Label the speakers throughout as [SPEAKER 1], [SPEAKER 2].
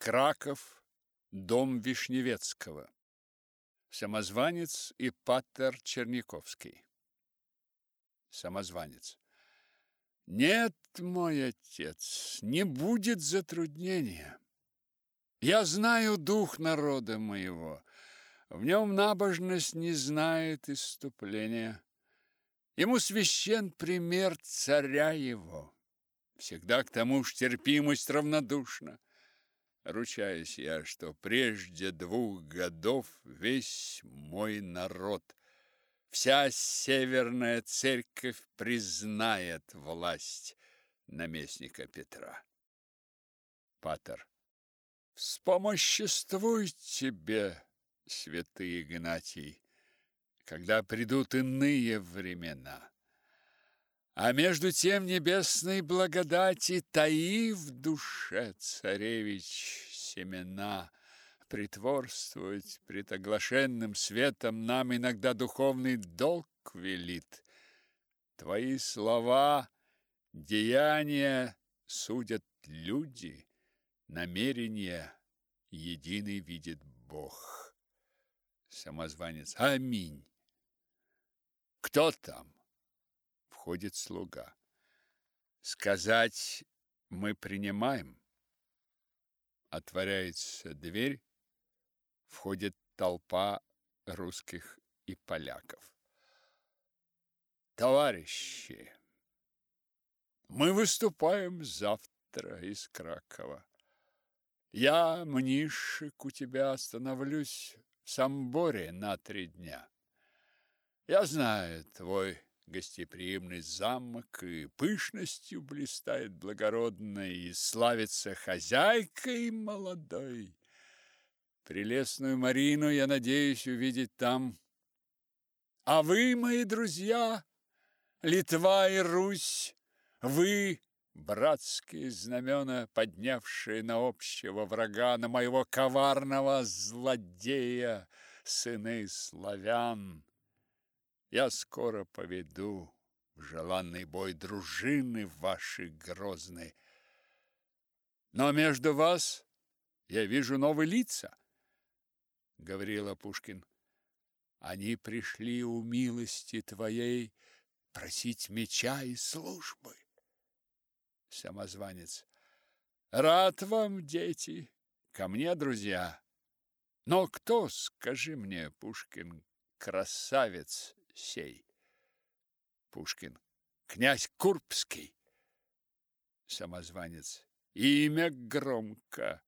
[SPEAKER 1] Краков, дом Вишневецкого. Самозванец и паттер Черниковский. Самозванец. Нет, мой отец, не будет затруднения. Я знаю дух народа моего, в нем набожность не знает иступления. Ему священ пример царя его. Всегда к тому ж терпимость равнодушна. Ручаюсь я, что прежде двух годов весь мой народ, вся северная церковь признает власть наместника Петра. Патер. Вспомоществуй тебе, святый Игнатий, когда придут иные времена. А между тем небесной благодати таи в душе, царевич, семена, притворствовать пред оглашенным светом нам иногда духовный долг велит. Твои слова, деяния судят люди, намерения единый видит Бог. Самозванец. Аминь. Кто там? Входит слуга. Сказать мы принимаем. Отворяется дверь. Входит толпа русских и поляков. Товарищи, мы выступаем завтра из Кракова. Я, Мнишек, у тебя остановлюсь в Самборе на три дня. Я знаю твой гостеприимный замок и пышностью блистает благородно и славится хозяйкой молодой. Прелестную Марину я надеюсь увидеть там. А вы, мои друзья, Литва и Русь, вы, братские знамена, поднявшие на общего врага, на моего коварного злодея, сыны славян, я скоро поведу в желанный бой дружины ваши грозные. Но между вас я вижу новые лица, говорила Пушкин. Они пришли у милости твоей просить меча и службы. Самозванец. Рад вам, дети, ко мне, друзья. Но кто, скажи мне, Пушкин, красавец сей. Пушкин. Князь Курбский. Самозванец. Имя громко.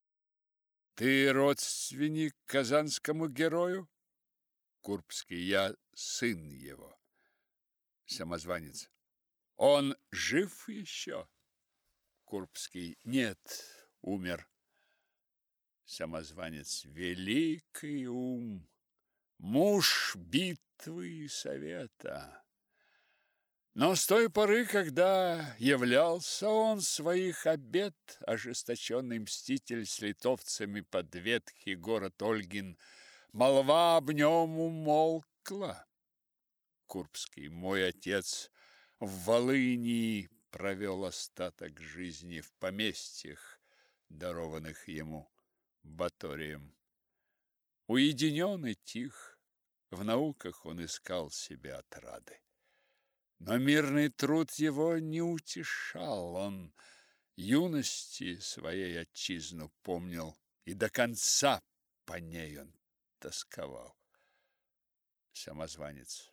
[SPEAKER 1] Ты родственник казанскому герою? Курбский. Я сын его. Самозванец. Он жив еще? Курбский. Нет, умер. Самозванец. Великий ум. Муж битвы и совета. Но с той поры, когда являлся он своих обед, ожесточенный мститель с литовцами под ветхий город Ольгин, молва об нем умолкла. Курбский, мой отец, в Волынии провел остаток жизни в поместьях, дарованных ему Баторием. Уединен и тих, в науках он искал себе отрады. Но мирный труд его не утешал, он юности своей отчизну помнил, и до конца по ней он тосковал. Самозванец.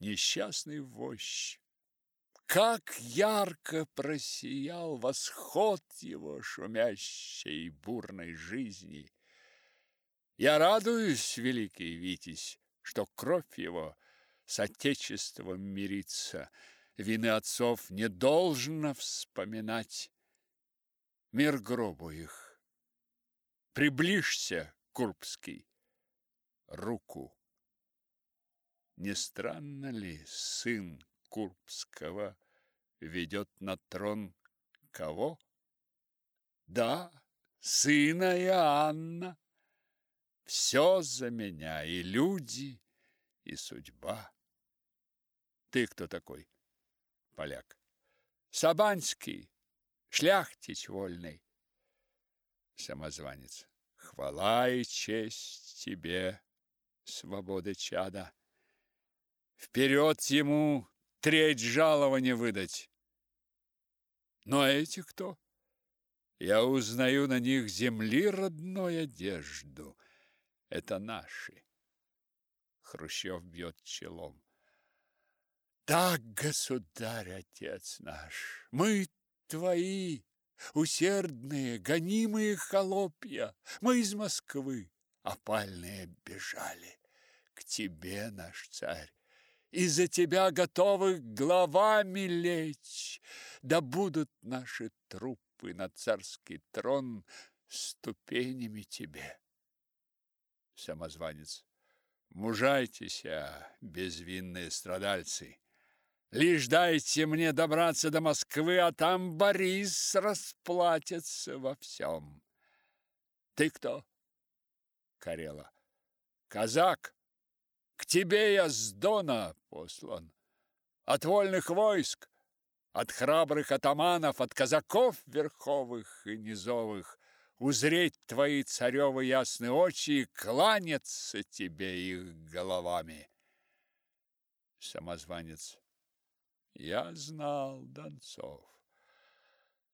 [SPEAKER 1] Несчастный вождь, как ярко просиял восход его шумящей бурной жизни! Я радуюсь, великий Витязь, что кровь его с отечеством мирится. Вины отцов не должно вспоминать. Мир гробу их. Приближься, Курбский, руку. Не странно ли сын Курбского ведет на трон кого? Да, сына Иоанна. Все за меня, и люди, и судьба. Ты кто такой? Поляк. Сабанский, шляхтич вольный. Самозванец. Хвала и честь тебе, свободы чада. Вперед ему треть жалования выдать. Но эти кто? Я узнаю на них земли родной одежду. Это наши. Хрущев бьет челом. Так, государь, отец наш, мы твои, усердные, гонимые холопья, мы из Москвы, опальные бежали. К тебе, наш царь, и за тебя готовы главами лечь, да будут наши трупы на царский трон ступенями тебе. Самозванец. Мужайтеся, безвинные страдальцы. Лишь дайте мне добраться до Москвы, а там Борис расплатится во всем. Ты кто? Карела. Казак. К тебе я с Дона послан. От вольных войск, от храбрых атаманов, от казаков верховых и низовых, узреть твои царевы ясные очи и кланяться тебе их головами. Самозванец. Я знал Донцов.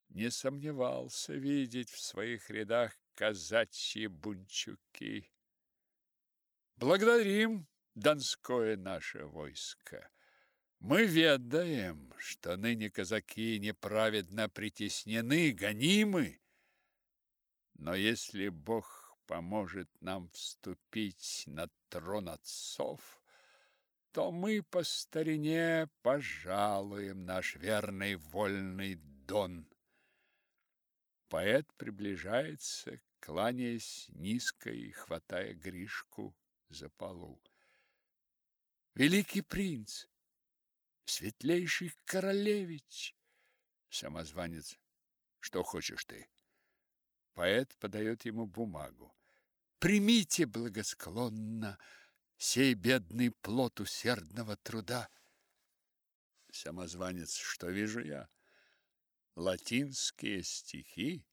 [SPEAKER 1] Не сомневался видеть в своих рядах казачьи бунчуки. Благодарим Донское наше войско. Мы ведаем, что ныне казаки неправедно притеснены, гонимы. Но если Бог поможет нам вступить на трон отцов, то мы по старине пожалуем наш верный вольный Дон. Поэт приближается, кланяясь низко и хватая Гришку за полу. Великий принц, светлейший королевич, самозванец. Что хочешь ты? Поэт подает ему бумагу. Примите благосклонно сей бедный плод усердного труда. Самозванец, что вижу я? Латинские стихи,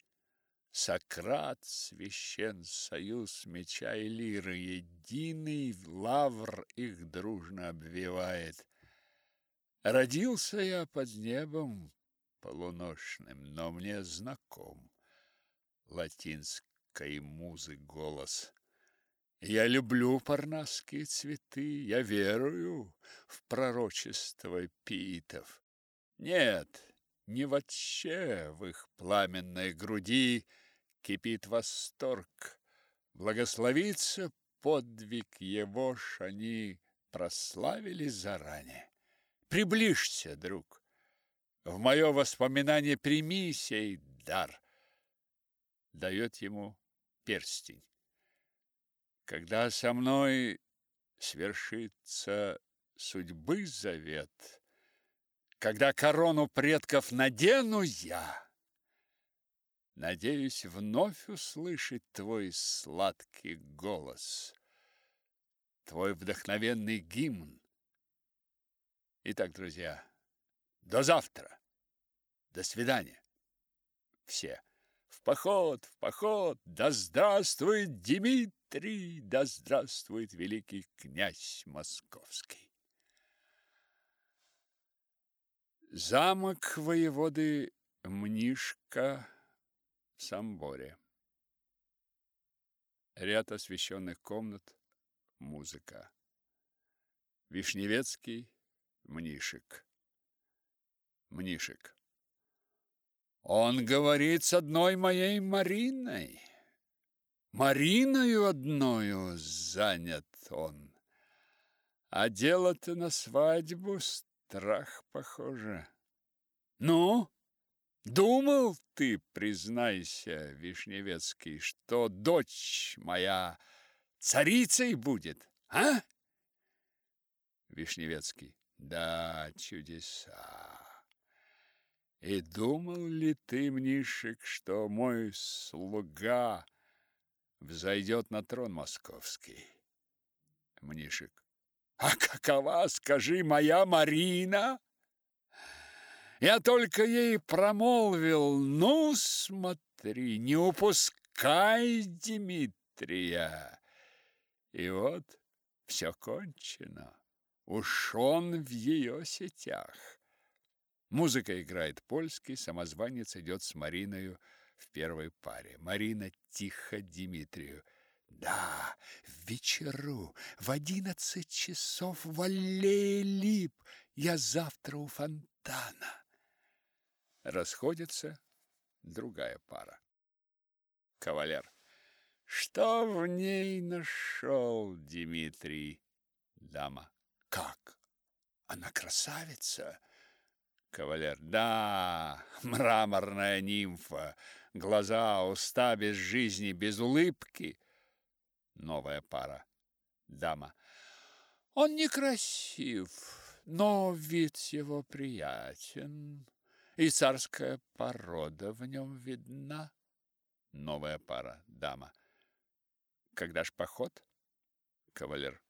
[SPEAKER 1] Сократ, священ союз меча и лиры, единый лавр их дружно обвивает. Родился я под небом полуношным, но мне знаком латинской музы голос. Я люблю парнасские цветы, я верую в пророчество пиитов. Нет, не вообще в их пламенной груди кипит восторг. Благословится подвиг его ж они прославили заранее. Приближься, друг. В мое воспоминание прими сей дар. Дает ему перстень. Когда со мной свершится судьбы завет, когда корону предков надену я, надеюсь вновь услышать твой сладкий голос, твой вдохновенный гимн. Итак, друзья, до завтра. До свидания. Все. Поход, в поход. Да здравствует Дмитрий! три, да здравствует великий князь московский. Замок воеводы Мнишка в Самборе. Ряд освещенных комнат, музыка. Вишневецкий, Мнишек. Мнишек. Он говорит с одной моей Мариной. Мариною одною занят он. А дело-то на свадьбу страх, похоже. Ну, думал ты, признайся, Вишневецкий, что дочь моя царицей будет, а? Вишневецкий. Да, чудеса. И думал ли ты, Мнишек, что мой слуга взойдет на трон московский. Мнишек. А какова, скажи, моя Марина? Я только ей промолвил, ну, смотри, не упускай Дмитрия. И вот все кончено. Уж он в ее сетях. Музыка играет польский, самозванец идет с Мариною в первой паре. Марина тихо Дмитрию. Да, в вечеру, в одиннадцать часов в аллее лип. Я завтра у фонтана. Расходится другая пара. Кавалер. Что в ней нашел Дмитрий? Дама. Как? Она красавица? Кавалер. Да, мраморная нимфа. Глаза, уста без жизни, без улыбки. Новая пара. Дама. Он некрасив, но вид его приятен, и царская порода в нем видна. Новая пара. Дама. Когда ж поход? Кавалер.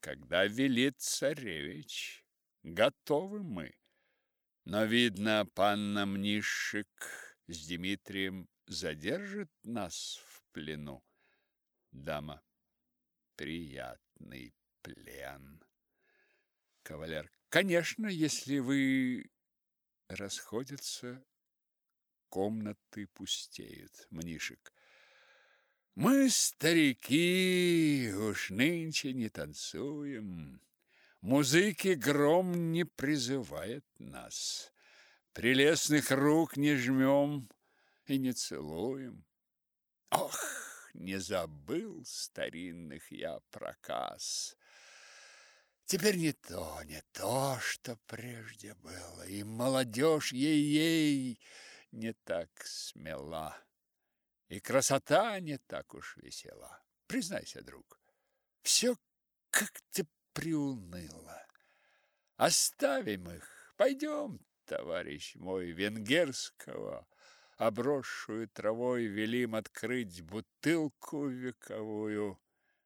[SPEAKER 1] Когда велит царевич. Готовы мы. Но, видно, панна Мнишек с Дмитрием задержит нас в плену. Дама. Приятный плен. Кавалер. Конечно, если вы расходятся, комнаты пустеют. Мнишек. Мы, старики, уж нынче не танцуем. Музыки гром не призывает нас. Прелестных рук не жмем и не целуем. Ох, не забыл старинных я проказ. Теперь не то, не то, что прежде было, и молодежь ей-ей не так смела. И красота не так уж весела. Признайся, друг, все как-то приуныло. Оставим их, пойдем, товарищ мой, венгерского, обросшую травой велим открыть бутылку вековую.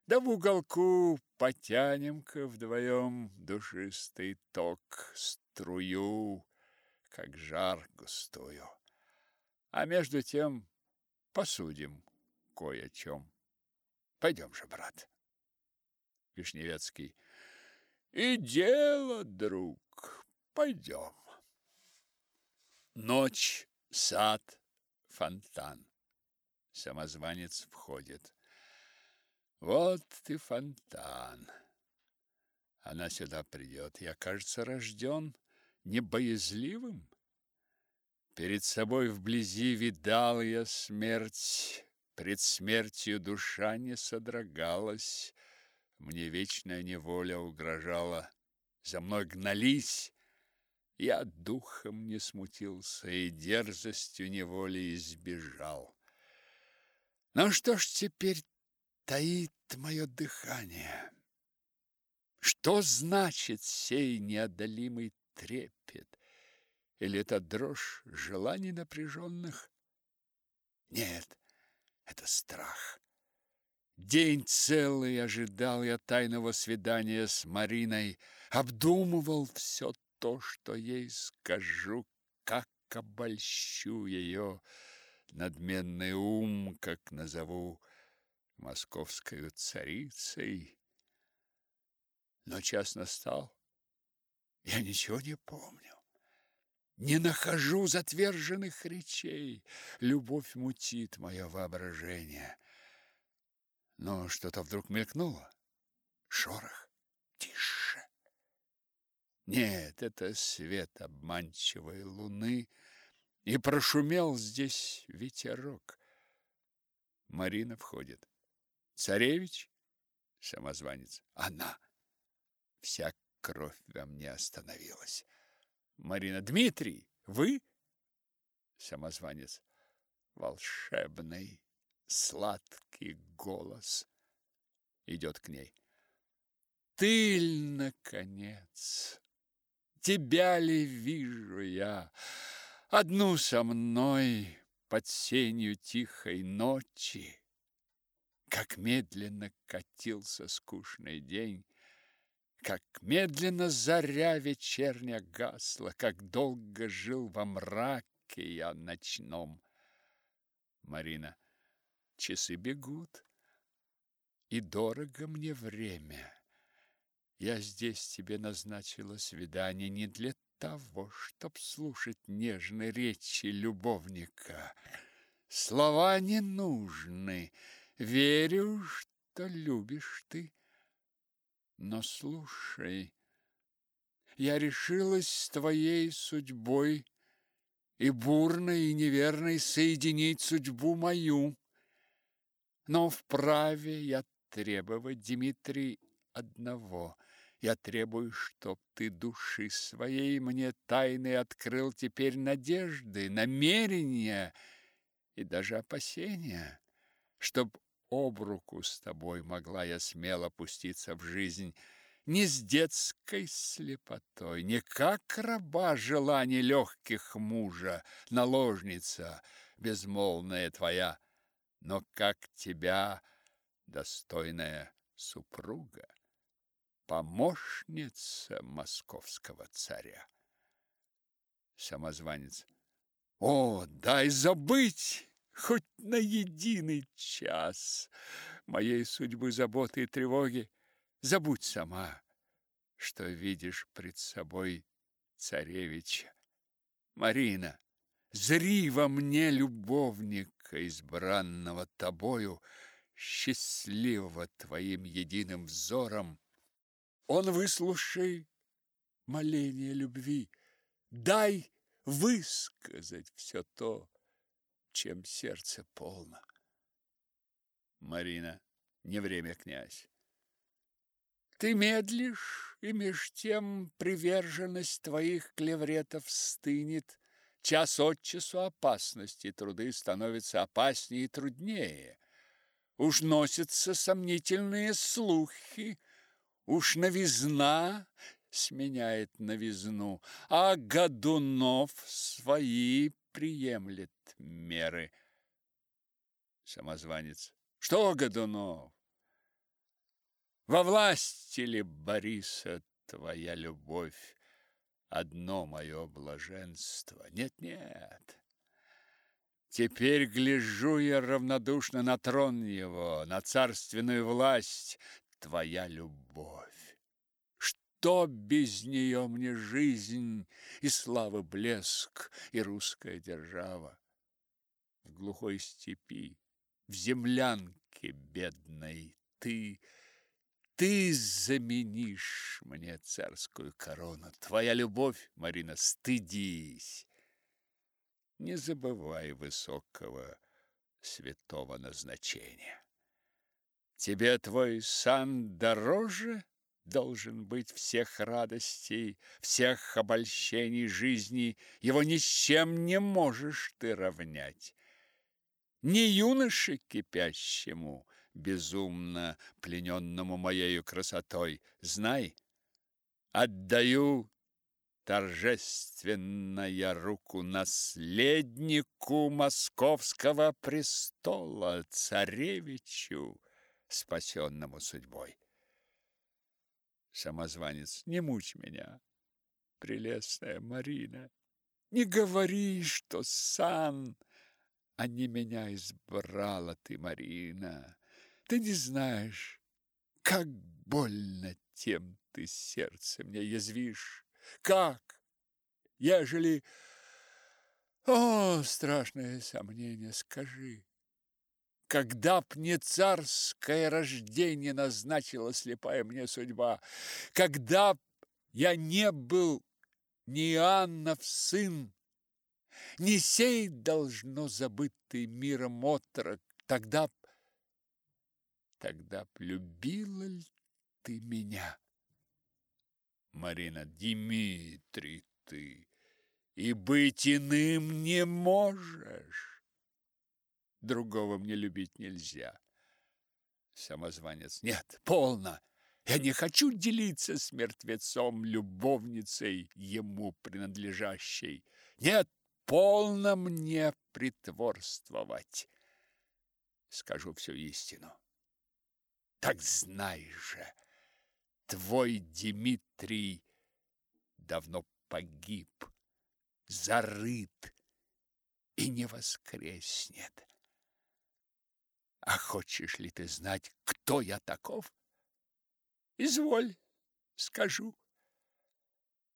[SPEAKER 1] Да в уголку потянем-ка вдвоем душистый ток, струю, как жар густую. А между тем посудим кое о чем. Пойдем же, брат. Вишневецкий. И дело, друг, пойдем. Ночь, сад, фонтан. Самозванец входит. Вот ты фонтан. Она сюда придет. Я, кажется, рожден небоязливым. Перед собой вблизи видал я смерть, Пред смертью душа не содрогалась, Мне вечная неволя угрожала, За мной гнались, я духом не смутился И дерзостью неволи избежал. Ну что ж теперь таит мое дыхание? Что значит сей неодолимый трепет? Или это дрожь желаний напряженных? Нет, это страх. День целый ожидал я тайного свидания с Мариной, обдумывал все то, что ей скажу, как обольщу ее надменный ум, как назову московской царицей. Но час настал, я ничего не помню. Не нахожу затверженных речей. Любовь мутит мое воображение. Но что-то вдруг мелькнуло. Шорох. Тише. Нет, это свет обманчивой луны, и прошумел здесь ветерок. Марина входит. Царевич? Самозванец. Она. Вся кровь во мне остановилась. Марина. Дмитрий, вы? Самозванец. Волшебный, сладкий голос. Идет к ней. Ты, наконец, тебя ли вижу я, Одну со мной под сенью тихой ночи, Как медленно катился скучный день, как медленно заря вечерня гасла, Как долго жил во мраке я ночном. Марина. Часы бегут, и дорого мне время. Я здесь тебе назначила свидание не для того, чтоб слушать нежные речи любовника. Слова не нужны. Верю, что любишь ты. Но слушай, я решилась с твоей судьбой и бурной, и неверной соединить судьбу мою. Но вправе я требовать, Дмитрий, одного. Я требую, чтоб ты души своей мне тайны открыл теперь надежды, намерения и даже опасения, чтоб об руку с тобой могла я смело пуститься в жизнь, не с детской слепотой, не как раба желаний легких мужа, наложница безмолвная твоя, но как тебя достойная супруга, помощница московского царя. Самозванец. О, дай забыть хоть на единый час моей судьбы, заботы и тревоги. Забудь сама, что видишь пред собой царевича. Марина, зри во мне любовника, избранного тобою, счастливого твоим единым взором. Он выслушай моление любви, дай высказать все то, чем сердце полно. Марина, не время, князь. Ты медлишь, и меж тем приверженность твоих клевретов стынет. Час от часу опасности труды становятся опаснее и труднее. Уж носятся сомнительные слухи, уж новизна сменяет новизну, а Годунов свои приемлет меры. Самозванец. Что Годунов? Во власти ли Бориса твоя любовь? Одно мое блаженство. Нет-нет. Теперь гляжу я равнодушно на трон его, на царственную власть, твоя любовь. Что без нее мне жизнь и славы блеск, и русская держава? В глухой степи, в землянке бедной ты — ты заменишь мне царскую корону. Твоя любовь, Марина, стыдись. Не забывай высокого святого назначения. Тебе твой сан дороже должен быть всех радостей, всех обольщений жизни. Его ни с чем не можешь ты равнять. Не юноше кипящему, безумно плененному моею красотой. Знай, отдаю торжественная руку наследнику московского престола, царевичу, спасенному судьбой. Самозванец, не мучь меня, прелестная Марина. Не говори, что сан, а не меня избрала ты, Марина. Ты не знаешь, как больно тем ты сердце мне язвишь. Как, ежели... О, страшное сомнение, скажи, когда б не царское рождение назначила слепая мне судьба, когда б я не был ни Аннов сын, не сей должно забытый миром отрок, тогда Тогда б любила ли ты меня? Марина, Дмитрий, ты и быть иным не можешь. Другого мне любить нельзя. Самозванец, нет, полно. Я не хочу делиться с мертвецом, любовницей ему принадлежащей. Нет, полно мне притворствовать. Скажу всю истину. Так знай же, твой Дмитрий давно погиб, зарыт и не воскреснет. А хочешь ли ты знать, кто я таков? Изволь, скажу.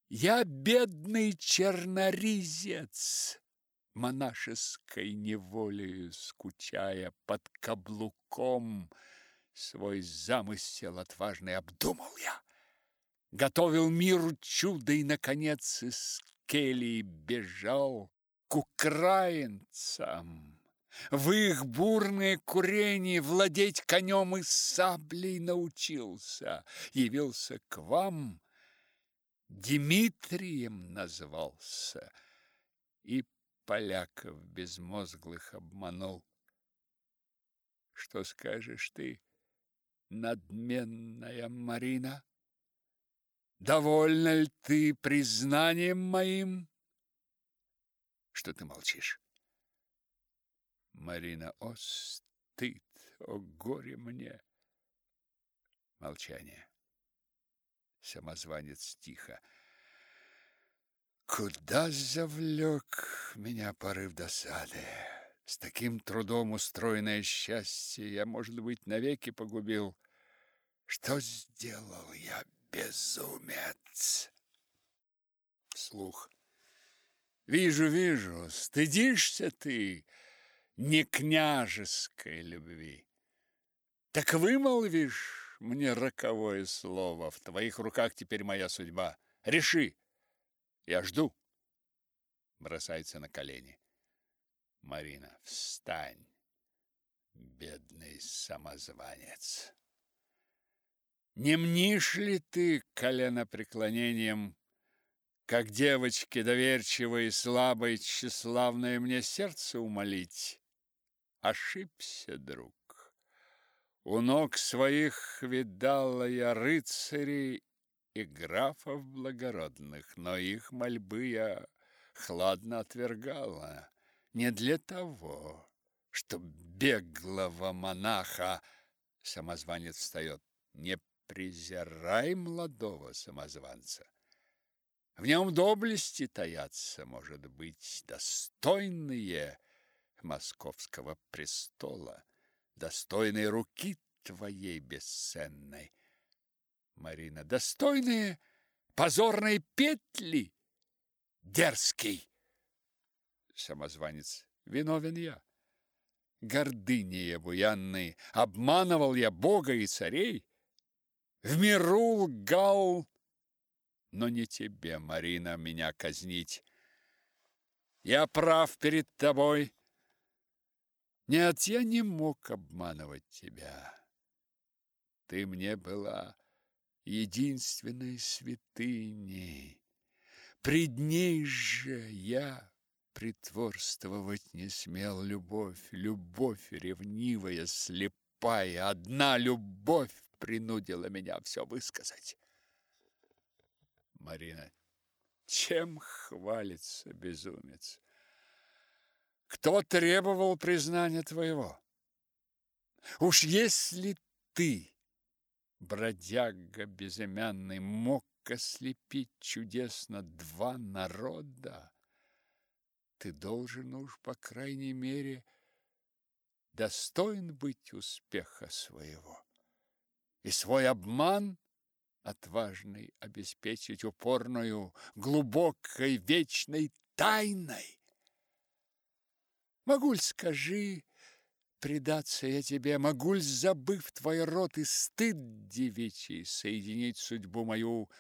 [SPEAKER 1] Я бедный черноризец, монашеской неволею скучая под каблуком, свой замысел отважный обдумал я. Готовил мир чудо и, наконец, из келии бежал к украинцам. В их бурное курение владеть конем и саблей научился. Явился к вам, Дмитрием назвался и поляков безмозглых обманул. Что скажешь ты, надменная Марина? Довольна ли ты признанием моим? Что ты молчишь? Марина, о стыд, о горе мне! Молчание. Самозванец тихо. Куда завлек меня порыв досады? С таким трудом устроенное счастье я, может быть, навеки погубил. Что сделал я, безумец? Слух. Вижу, вижу, стыдишься ты не княжеской любви. Так вымолвишь мне роковое слово, в твоих руках теперь моя судьба. Реши. Я жду. Бросается на колени. Марина, встань, бедный самозванец. Не мнишь ли ты коленопреклонением, как девочке доверчивой и слабой, тщеславное мне сердце умолить? Ошибся, друг. У ног своих видала я рыцарей и графов благородных, но их мольбы я хладно отвергала. Не для того, чтоб беглого монаха самозванец встает. Не презирай молодого самозванца. В нем доблести таятся, может быть, достойные московского престола, достойные руки твоей бесценной. Марина, достойные позорной петли, дерзкий. Самозванец, виновен я. Гордыней буянной обманывал я Бога и царей. В миру лгал, но не тебе, Марина, меня казнить. Я прав перед тобой. Нет, я не мог обманывать тебя. Ты мне была единственной святыней. Пред ней же я притворствовать не смел любовь, любовь ревнивая, слепая, одна любовь принудила меня все высказать. Марина, чем хвалится безумец? Кто требовал признания твоего? Уж если ты бродяга безымянный, мог ослепить чудесно два народа, ты должен уж, по крайней мере, достоин быть успеха своего. И свой обман отважный обеспечить упорную, глубокой, вечной тайной. Могуль, скажи, предаться я тебе, могу забыв твой род и стыд девичий, соединить судьбу мою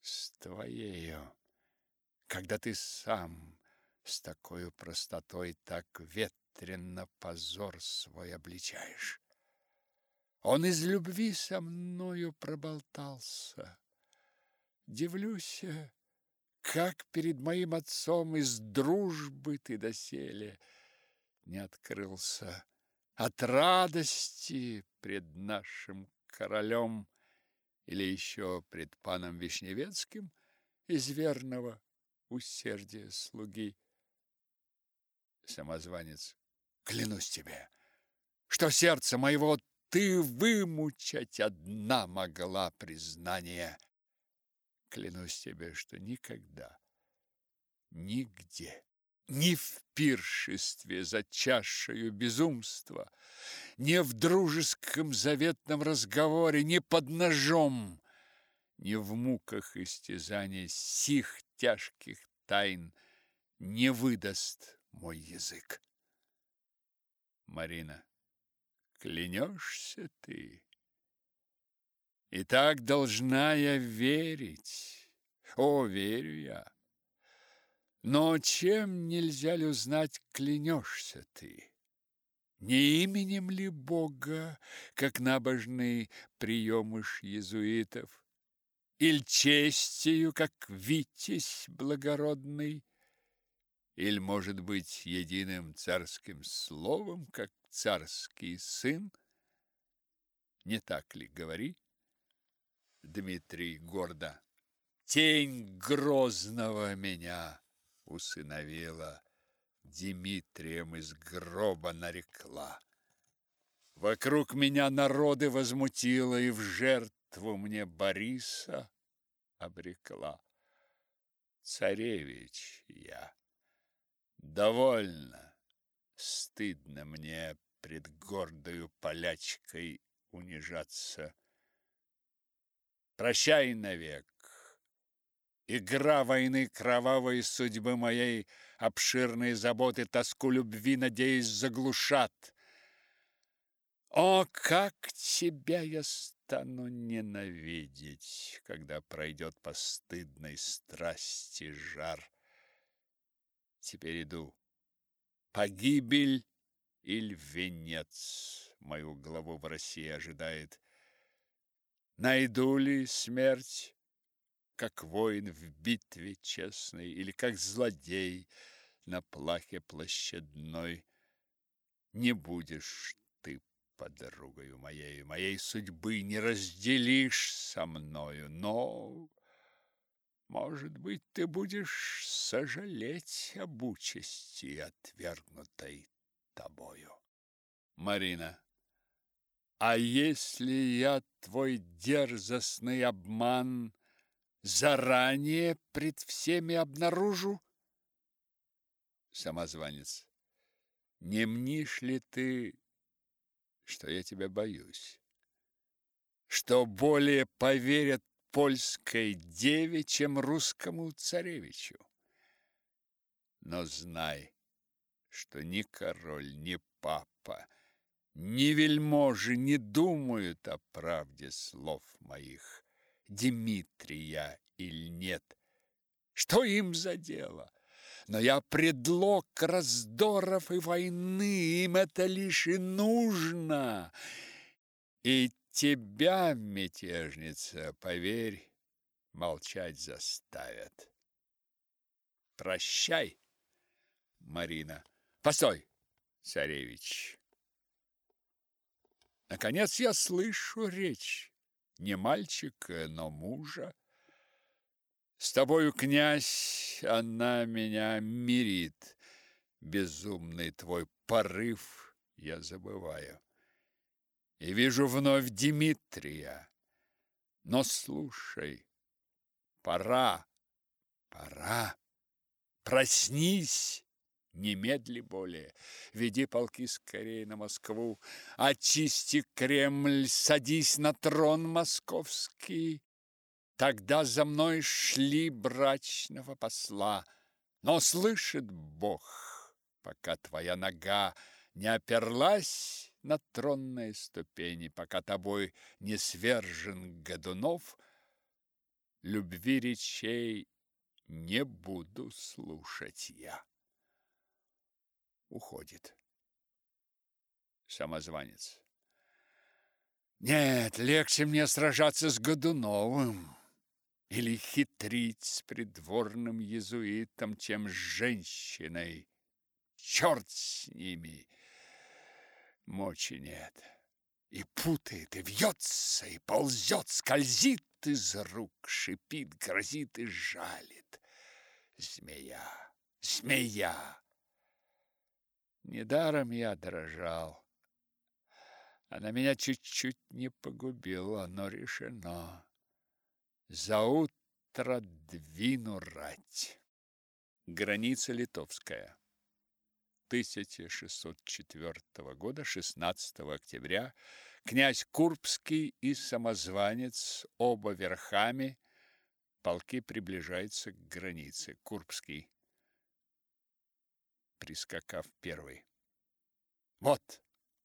[SPEAKER 1] с твоею, когда ты сам с такой простотой так ветренно позор свой обличаешь? Он из любви со мною проболтался. Дивлюсь, как перед моим отцом из дружбы ты доселе не открылся от радости пред нашим королем или еще пред паном Вишневецким из верного усердия слуги. Самозванец, клянусь тебе, что сердце моего ты вымучать одна могла признание. Клянусь тебе, что никогда, нигде Ни в пиршестве за чашею безумства, ни в дружеском заветном разговоре, ни под ножом, ни в муках истязания сих тяжких тайн не выдаст мой язык. Марина, клянешься ты? И так должна я верить. О, верю я. Но чем нельзя ли узнать, клянешься ты? Не именем ли Бога, как набожный приемыш иезуитов, Иль честью, как витязь благородный, Иль, может быть, единым царским словом, как царский сын? Не так ли, говори? Дмитрий гордо. Тень грозного меня усыновила, Дмитрием из гроба нарекла. Вокруг меня народы возмутила И в жертву мне Бориса обрекла. Царевич я. Довольно. Стыдно мне пред гордою полячкой унижаться. Прощай навек. Игра войны кровавой судьбы моей, Обширные заботы, тоску любви, Надеюсь, заглушат. О, как тебя я стану ненавидеть, Когда пройдет постыдной страсти жар. Теперь иду. Погибель или венец Мою главу в России ожидает. Найду ли смерть, как воин в битве честной, или как злодей на плахе площадной? Не будешь ты подругою моей, моей судьбы не разделишь со мною, но, может быть, ты будешь сожалеть об участи, отвергнутой тобою. Марина а если я твой дерзостный обман заранее пред всеми обнаружу? Самозванец. Не мнишь ли ты, что я тебя боюсь? Что более поверят польской деве, чем русскому царевичу? Но знай, что ни король, ни папа ни вельможи не думают о правде слов моих, Дмитрия или нет. Что им за дело? Но я предлог раздоров и войны, им это лишь и нужно. И тебя, мятежница, поверь, молчать заставят. Прощай, Марина. Постой, царевич. Наконец я слышу речь не мальчика, но мужа. С тобою, князь, она меня мирит. Безумный твой порыв я забываю. И вижу вновь Дмитрия. Но слушай, пора, пора. Проснись Немедли более, веди полки скорее на Москву, очисти Кремль, садись на трон московский. Тогда за мной шли брачного посла, но слышит Бог, пока твоя нога не оперлась на тронные ступени, пока тобой не свержен Годунов, любви речей не буду слушать я уходит. Самозванец. Нет, легче мне сражаться с Годуновым или хитрить с придворным иезуитом, чем с женщиной. Черт с ними! Мочи нет. И путает, и вьется, и ползет, скользит из рук, шипит, грозит и жалит. Змея, змея! Недаром я дрожал. Она меня чуть-чуть не погубила, но решено. За утро двину рать. Граница литовская. 1604 года, 16 октября, князь Курбский и самозванец, оба верхами, полки приближаются к границе. Курбский, прискакав первый. Вот,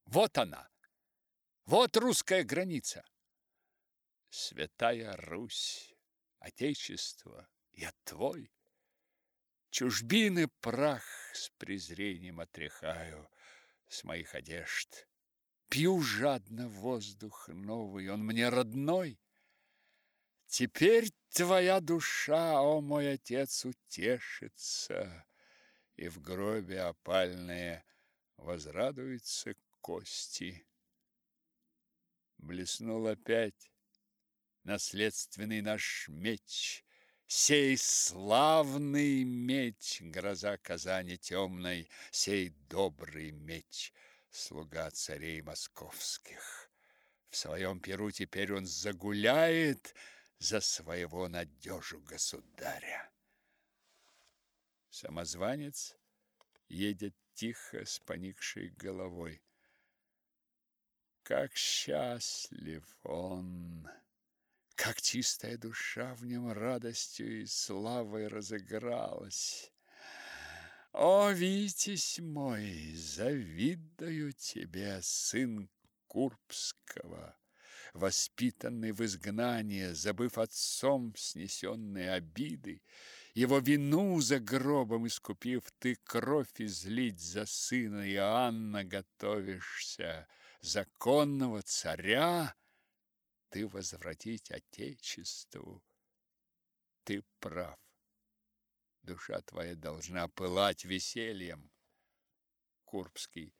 [SPEAKER 1] вот она, вот русская граница. Святая Русь, Отечество, я твой. Чужбины прах с презрением отряхаю с моих одежд. Пью жадно воздух новый, он мне родной. Теперь твоя душа, о мой отец, утешится, и в гробе опальные возрадуются кости. Блеснул опять наследственный наш меч, Сей славный меч, гроза Казани темной, Сей добрый меч, слуга царей московских. В своем перу теперь он загуляет За своего надежу государя. Самозванец едет тихо с поникшей головой. Как счастлив он! Как чистая душа в нем радостью и славой разыгралась. О, Витязь мой, завидую тебе, сын Курбского, воспитанный в изгнании, забыв отцом снесенные обиды, его вину за гробом искупив, ты кровь излить за сына Иоанна готовишься, законного царя, ты возвратить Отечеству. Ты прав. Душа твоя должна пылать весельем. Курбский.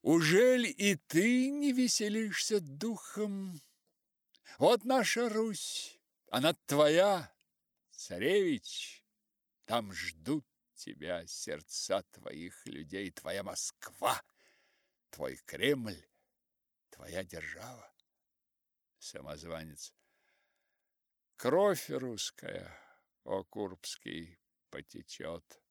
[SPEAKER 1] Ужель и ты не веселишься духом? Вот наша Русь, она твоя, царевич. Там ждут тебя сердца твоих людей, твоя Москва, твой Кремль, твоя держава самозванец. Кровь русская, о Курбский, потечет.